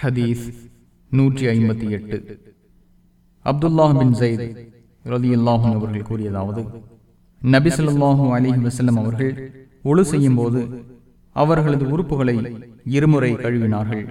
ஹதீஸ் நூற்றி ஐம்பத்தி எட்டு. அப்துல்லாஹ் பின் ஜெயித் ரதி அல்லாஹும் அவர்கள் கூறியதாவது நபி சொல்லாஹும் அலிஹி வசல்லம் அவர்கள் ஒழு செய்யும் போது அவர்களது உறுப்புகளை இருமுறை கழுவினார்கள்.